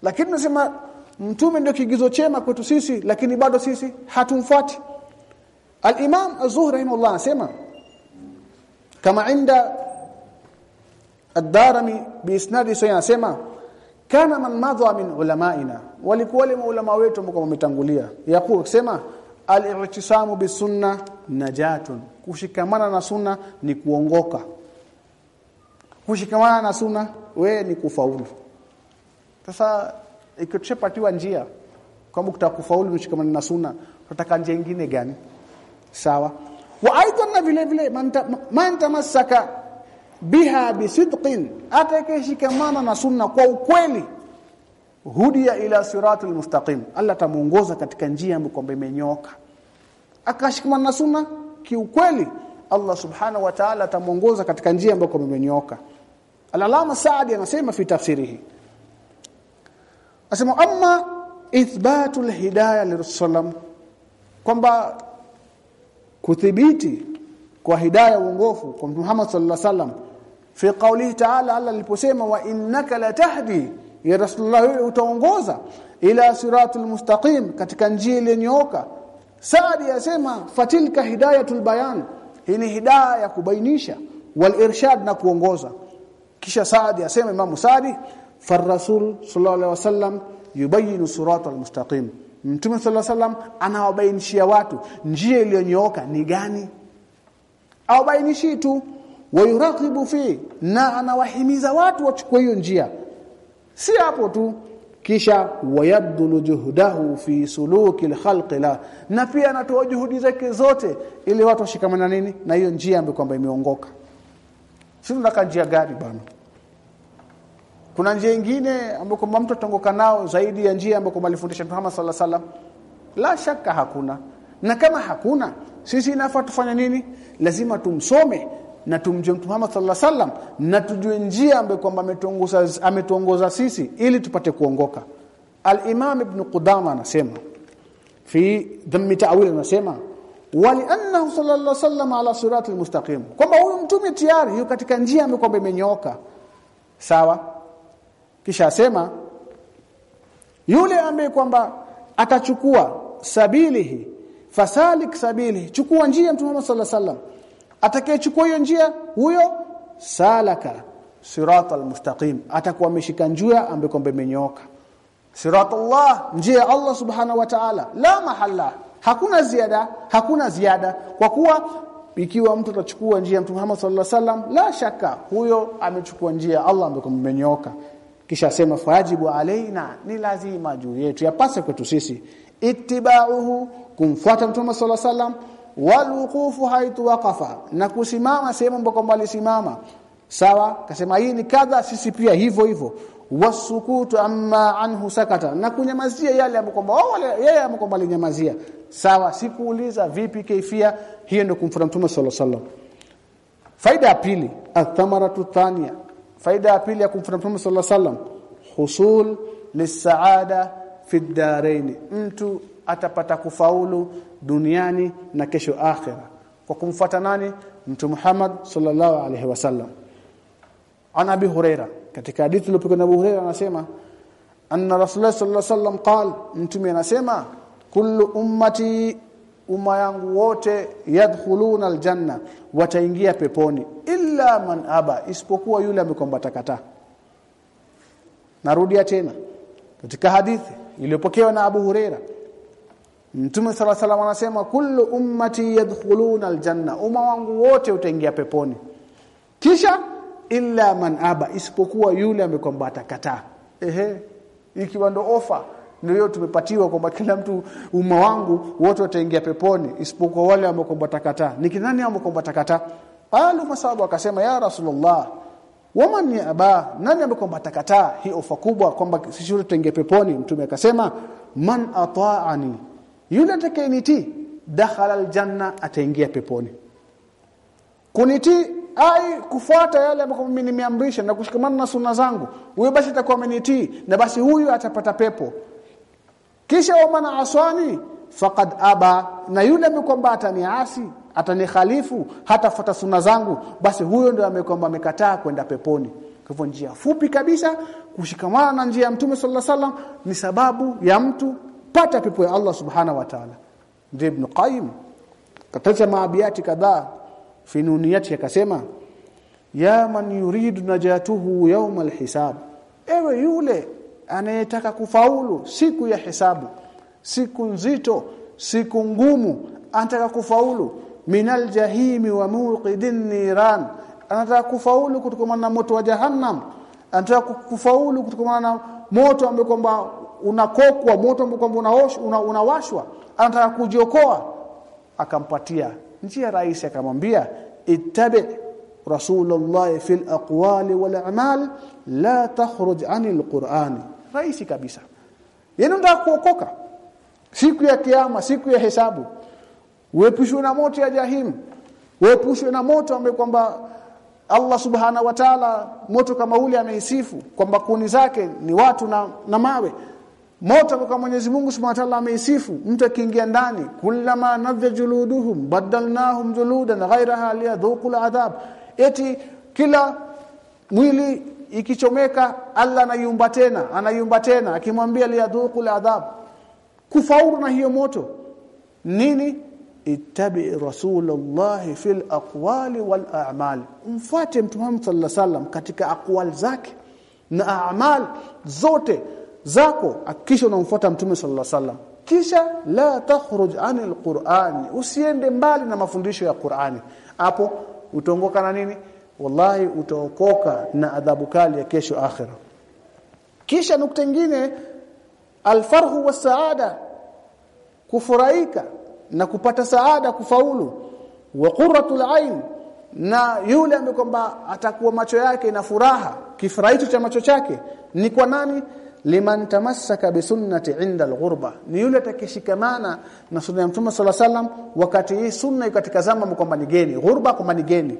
Lakini tunasema mtume ndio kigizo chema kwetu sisi lakini bado sisi hatumfuati. al-Imam Az-Zuhri rahimahullah anasema kama inda ad-Darimi biisnadi sahih anasema kana man madha min ulamaina. Walikuwa wale maulama wetu ambao wametangulia. Yaqul kusema al-i'tisamu bisunna najatun. Kushikamana na sunna ni kuongoka kushikamana na suna we ni kufaulu. Sasa ikichepatiwa njia kwamba kutakufaulu kushikamana na sunna tutaka njia nyingine gani? Sawa? Wa aidan na vile vile man tamassaka biha bisidqin atakayeshikamana na sunna kwa ukweli hudia ila siratul mustaqim. Allah tamuongoza katika njia ambayo kwamba imenyoka. Akashikamana na sunna kiukweli Allah subhanahu wa ta'ala tamuongoza katika njia ambayo kwamba imenyoka Al-Alama Saadi anasema fi tafsirihi. Asema amma ithbatul hidayah lirsulam kwamba kuthibiti kwa hidayah uongofu kwa Muhammad sallallahu alaihi wasallam fi qawli ta'ala Allah aliposema wa innaka latahdi ya rasulullah wewe utaongoza ila siratul mustaqim katika njia iliyonyooka. Saadi yasema fatilka hidayatul bayan hii ni hidayah ya kubainisha wal irshad na kuongoza kisha Saadi asema Imam Saadi farrasul sallallahu alaihi wasallam yubayinu surata almustaqim. Mtume sallallahu alaihi wasallam anawabainishia watu njia iliyonyooka ni gani? Awabainishi tu wayuraqibu fi na anawahimiza watu wachukue hiyo njia. Si hapo tu. Kisha wayabdulu juhdahu fi suluki alkhalqi la na pia anatoa juhudi zake zote ili watu washikamana nini? Na hiyo njia ambayo kwamba imeongoka sio tunataka njia gani bwana? kuna njia nyingine kwamba mtu atongoka nao zaidi ya njia kwamba alifundisha Muhammad sallallahu alaihi wasallam. La shaka hakuna. Na kama hakuna sisi inafaa tufanye nini? Lazima tumsome na tumjue Mtume Muhammad sallallahu alaihi wasallam na tujue njia ambayo kwamba ametuongoza ametuongoza sisi ili tupate kuongoka. al-Imam Ibn Qudama anasema fi dhammi ta'wil anasema wali annahu sallallahu wasallam ala siratil mustaqim. Kwamba huyu mtume tayari yuko katika njia ambayo kwamba imenyooka sawa? Kisha asema yule ambaye kwamba atachukua sabilihi fasalik sabilihi chukua njia mtume Muhammad sallallahu wasallam. Atakayechukua hiyo njia huyo salaka siratal mustaqim. Atakuwa ameshika njia ambayo kwamba imenyooka siratullah njia ya Allah subhanahu wa ta'ala. La mahalla hakuna ziada hakuna ziada. Kwa kuwa ikiwa mtu atachukua njia ya Mtume Muhammad sallallahu alaihi wasallam la shaka huyo amechukua njia Allah ambayo kumenyoka kisha asema fajibu alaina ni lazima juu yetu yapase kwetu sisi. Ittiba'uhu kumfuata Mtume sallallahu alaihi wasallam waluqufu haitu waqafa na kusimama sehemu ambako alisimama. Sawa kasema hii ni kadha sisi pia hivyo hivyo wasukutu amma anhu sakata na kunyamazia yale ambapo wale yeye ambapo alinyamazia. Sawa sikuuliza vipi kaifia hiyo ndio kumfuata mtume sallallahu alaihi faida ya pili athamaratu thania. Faida ya pili ya kumfuata mtume sallallahu alaihi husul lisaada fi darain mtu atapata kufaulu duniani na kesho akhira kwa kumfuata nani? Mtu Muhammad sallallahu alaihi wasallam. Ana bi huraira katika hadithi iliyopokea na Abu Huraira anasema anna rasulullah sallallahu alaihi wasallam qal mtume anasema kullu ummati umma yangu wote yadkhuluna aljanna wataingia peponi illa man aba isipokuwa yule amekomba takata narudia tena katika hadithi iliyopokewa na Abu Huraira Mtume sala salam anasema kullu ummati yadkhuluna aljanna umma wangu wote utaingia peponi. Kisha illa man aba isipokuwa yule amekwamba atakataa ehe ikiwa ndo ofa ndio tumepatiwa kwamba kila mtu umma wangu wote wataingia peponi isipokuwa wale ambao kwamba atakataa ni nani ambao kwamba atakataa alu masabu akasema ya rasulullah waman ya aba nani ambaye kwamba atakataa hii ofa kubwa kwamba sisi wote tutaingia peponi mtume akasema man ata'ani yule atakayenitii dakhala aljanna ataingia peponi. Kunitii ai kufuata yale ambayo mimi nimeamrisha na kushikamana na sunna zangu huyo basi atakuwa amenitii na basi huyu atapata pepo. Kisha wamana aswani faqad aba na yule amekwamba ataniasi atanikhalifu hatafuata sunna zangu basi huyo ndio amekwamba amekataa kwenda peponi. Kwa hivyo njia fupi kabisa kushikamana na njia ya mtume sallallahu alaihi wasallam ni sababu ya mtu pata pepo ya Allah subhanahu wa ta'ala. Ndio ibn qayyim katacha maabiati kadhaa fi nuniyati akasema ya man yuridu najatuhu yawm alhisab. Ewe yule anayetaka kufaulu siku ya hisabu siku nzito siku ngumu anataka kufaulu minal jahimi wa muqidin niran anataka kufaulu kutokana na moto wa jahannam anataka kufaulu kutokana na moto ambao kwamba unakokwa moto ambao kwamba una, unawashwa anataka kujiokoa akampatia njia rahisi akamwambia ittabi rasulullah fil aqwali wal a'mal la takhruj anil qur'ani rahisi kabisa. Yeye ndio kuokoka. Siku ya kiyama siku ya hesabu. Uepushwe na moto ya jahim. Uepushwe na moto ambaye kwamba Allah subhana wa ta'ala moto kama ule ameisifu kwamba kuni zake ni watu na, na mawe moto kwa Mwenyezi Mungu Subhanahu wa Ta'ala ameisifu. Mtu akiingia ndani kullama nadha juluduhum badalnahum juludan ghayraha liyadhuqul adhab. Eti kila mwili ikichomeka Allah anayumba tena anayumba tena akimwambia liyadhuqul adhab. Kufaulu na hiyo moto. Nini? Ittabi rasulullah fil aqwali wal a'mal. Mfuate mtume Muhammad sallallahu alaihi wasallam katika aqwal zake na a'mal zote zako hakikisha unamfuata mtume sallallahu wasallam. Kisha la takhruj anil qur'ani usiende mbali na mafundisho ya Qur'ani. Hapo utaongoka na nini? Wallahi utaokoka na adhabu kali ya kesho akhira kisha nukta nyingine alfarhu wasaada kufurahika na kupata saada kufaulu. Wa qurratul ain na yule ambaye kwamba atakuwa macho yake na furaha kifurahicho cha macho chake ni kwa nani liman tamassaka bisunnati inda alghurba. Ni yule atakishikamana na sunna ya mtume sala salam wakati hii sunna iko katika zama kwamba ni geni. Ghurba kwamba ni geni.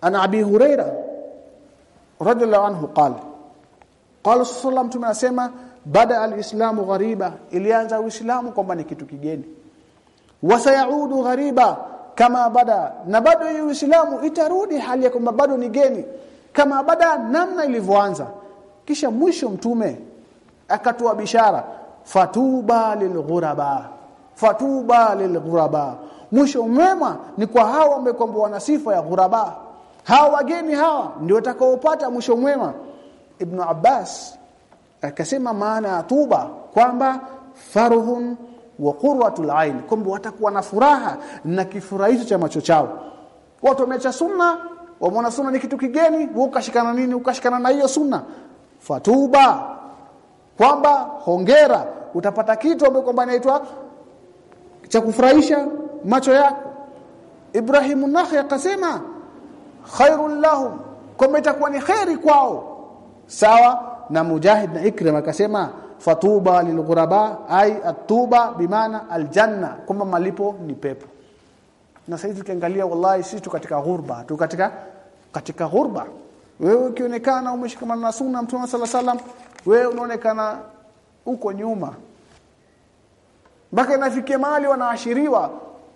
Ana abi huraira radhiallahu anhu qala qala sallam mtume anasema bada alislamu ghariba. Ilianza uislamu kwamba ni kitu kigeni. Wasayaudu ghariba kama bada. Na bado hii uislamu itarudi hali ya kwamba bado ni geni. Kama bada namna ilivyoanza kisha mwisho mtume akatoa bishara fatuba lilghuraba fatuba lilghuraba. Mwisho mwema ni kwa hawa ambao na sifa ya ghuraba. Hawa wageni hawa ndio watakaopata mwisho mwema. Ibn Abbas akasema maana ya tuba kwamba faruhun wa qurratul ain kwamba watakuwa na furaha na kifurahisho cha macho chao. Watu wameacha sunna wameona sunna ni kitu kigeni wewe ukashikana nini? Ukashikana na hiyo sunna fatuba kwamba hongera utapata kitu ambacho kwamba inaitwa cha kufurahisha macho yako. Ibrahimu Nakhi akasema khairul lahum. Kama itakuwa ni khairi kwao. Sawa na Mujahid na Ikrim akasema fatuba lilghuraba ai atuba bimaana aljanna. Kwamba malipo ni pepo. Na sasa tukiangalia wallahi sisi tu katika ghurba tu katika katika ghurba wewe ukionekana umeshikamana na sunna mtume sala salam wewe unaonekana uko nyuma. Mpaka inafikia mahali wanaashiriwa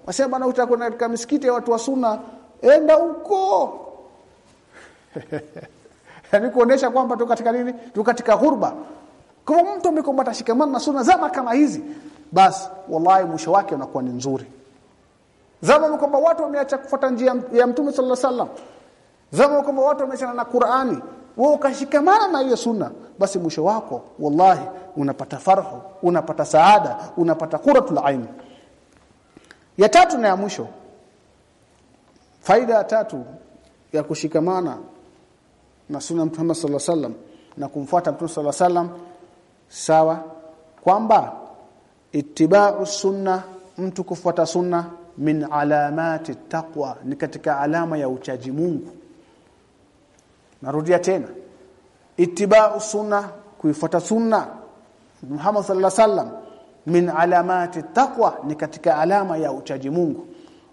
wasema bana utakwenda katika misikiti ya watu wa sunna enda huko. Yani kuonesha kwamba tu katika nini? Tu katika ghurba. Kama mtu amekomba tashikamana na sunna zama kama hizi basi wallahi mwisho wake unakuwa ni nzuri. Zama kwamba watu wameacha kufuata njia ya mtume sallallahu alaihi wasallam zama kwamba watu wameshana na Qur'ani wewe ukashikamana na hiyo sunna basi mwisho wako wallahi unapata farhu unapata saada unapata quratul ain ya tatu na ya mwisho faida ya tatu ya kushikamana na sunna Muhammad sallallahu alaihi wasallam na kumfuata Mtume sallallahu alaihi wasallam sawa kwamba ittiba'u sunna mtu kufuata sunna min alamati taqwa ni katika alama ya uchaji Mungu narudia tena. Ittiba'u sunna kuifuata sunna. Muhammad sallallahu alaihi wasallam min alamati taqwa ni katika alama ya uchaji Mungu.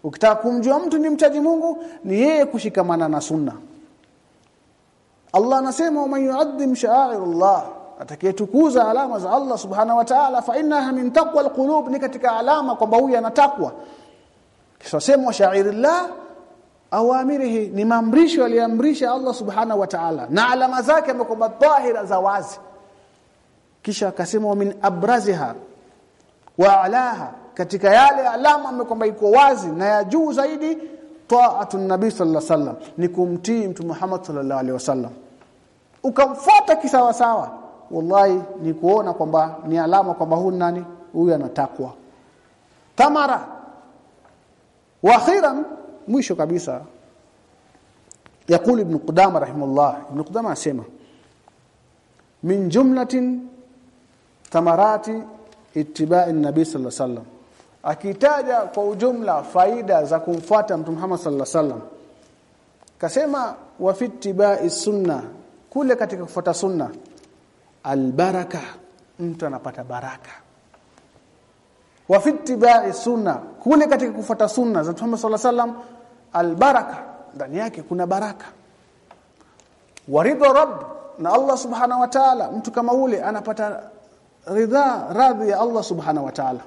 Ukitaka kumjua mtu ni mchaji Mungu ni yeye kushikamana na sunna. Allah anasema man yu'azzim sha'airallah atakayetukuza alama za Allah subhanahu wa ta'ala fa innaha min taqwa alqulub ni katika alama kwamba huyu ana takwa kisha sema sha'airillah awamirihi ni maamrisho aliamrisha Allah subhanahu wa ta'ala na alama zake ambako dhahira za wazi. Kisha akasema min abraziha wa alaha katika yale alama ambayo iko wazi na ya juu zaidi taatu nabii sallallahu alaihi ni kumtii mtu Muhammad sallallahu alaihi wasallam ukamfuata kisawa sawa wallahi ni kuona kwamba ni alama kwamba huyu nani? Huyu anatakwa tamara wa akhiran mwisho kabisa يقول ابن قدامه رحمه الله ابن قدامه asema min jumlatin thamarati ittiba'i nabii sallallahu alaihi wasallam akitaja kwa ujumla faida za kumfuata mtume Muhammad sallallahu alaihi wasallam kasema wa fi ittiba'i sunna kule katika kufuata sunna albaraka mtu anapata baraka wa fi sunna kule katika kufuata sunna za Mtume sallallahu alaihi wasallam albaraka ndani yake kuna baraka. Waridha rabb na Allah subhanahu wa ta'ala mtu kama ule anapata ridha radhi ya Allah subhanahu wa ta'ala.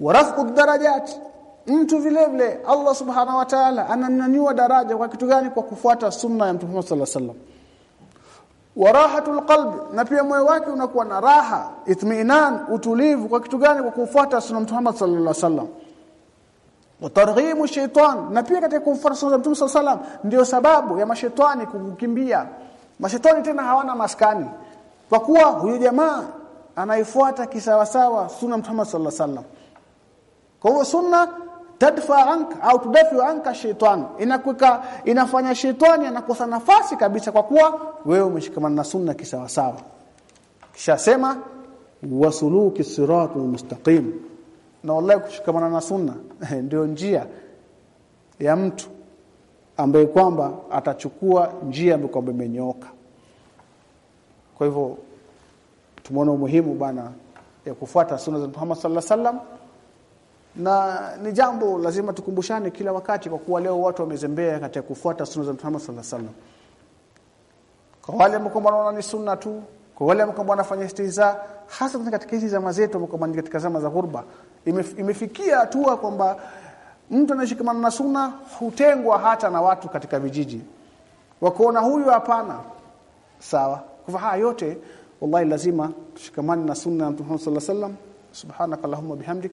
Warafqu darajat mtu vile vile Allah subhanahu wa ta'ala ananyanyua daraja kwa kitu gani? Kwa kufuata sunna ya Mtume sallallahu alaihi wasallam warahatul qalb na pia moyo wake unakuwa na raha itminan utulivu. Kwa kitu gani? Kwa kufuata sunna Muhammad sallallahu alaihi wasallam. Watarghimu shaitan na pia katika kufuata sunna Mtume sallallahu alaihi wasallam ndio sababu ya mashetani kukukimbia. Mashetani tena hawana maskani. Kwa kuwa huyu jamaa anaifuata kisawasawa sunna Muhammad sallallahu alaihi wasallam. Kwa hiyo sunna tadfa anka au tudafi anka shaitan inakuka inafanya shaitani anakosa nafasi kabisa kwa kuwa wewe umeshikamana na sunna kisawa sawa kisha sema wasuluki siratul mustaqim. Na wallahi kushikamana na sunna ndio njia ya mtu ambaye kwamba atachukua njia ambayo kwamba imenyooka. Kwa hivyo tumeona umuhimu bana ya kufuata sunna za Muhammad sallallahu alaihi wasallam na ni jambo lazima tukumbushane kila wakati kwa kuwa leo watu wamezembea katika kufuata sunna za Muhammad sallallahu alaihi wasallam. Kwa wale mkomba wanaona ni sunna tu kwa wale ambao wanafanya istiza hasa katika hizi zama zetu ambao katika zama za ghurba imefikia hatua kwamba mtu anashikamana na sunna hutengwa hata na watu katika vijiji. Wakuona huyu hapana. Sawa. Kwa haya yote wallahi lazima tushikamane na sunna ya Mtume sallallahu alaihi wasallam. Subhanakallahumma bihamdik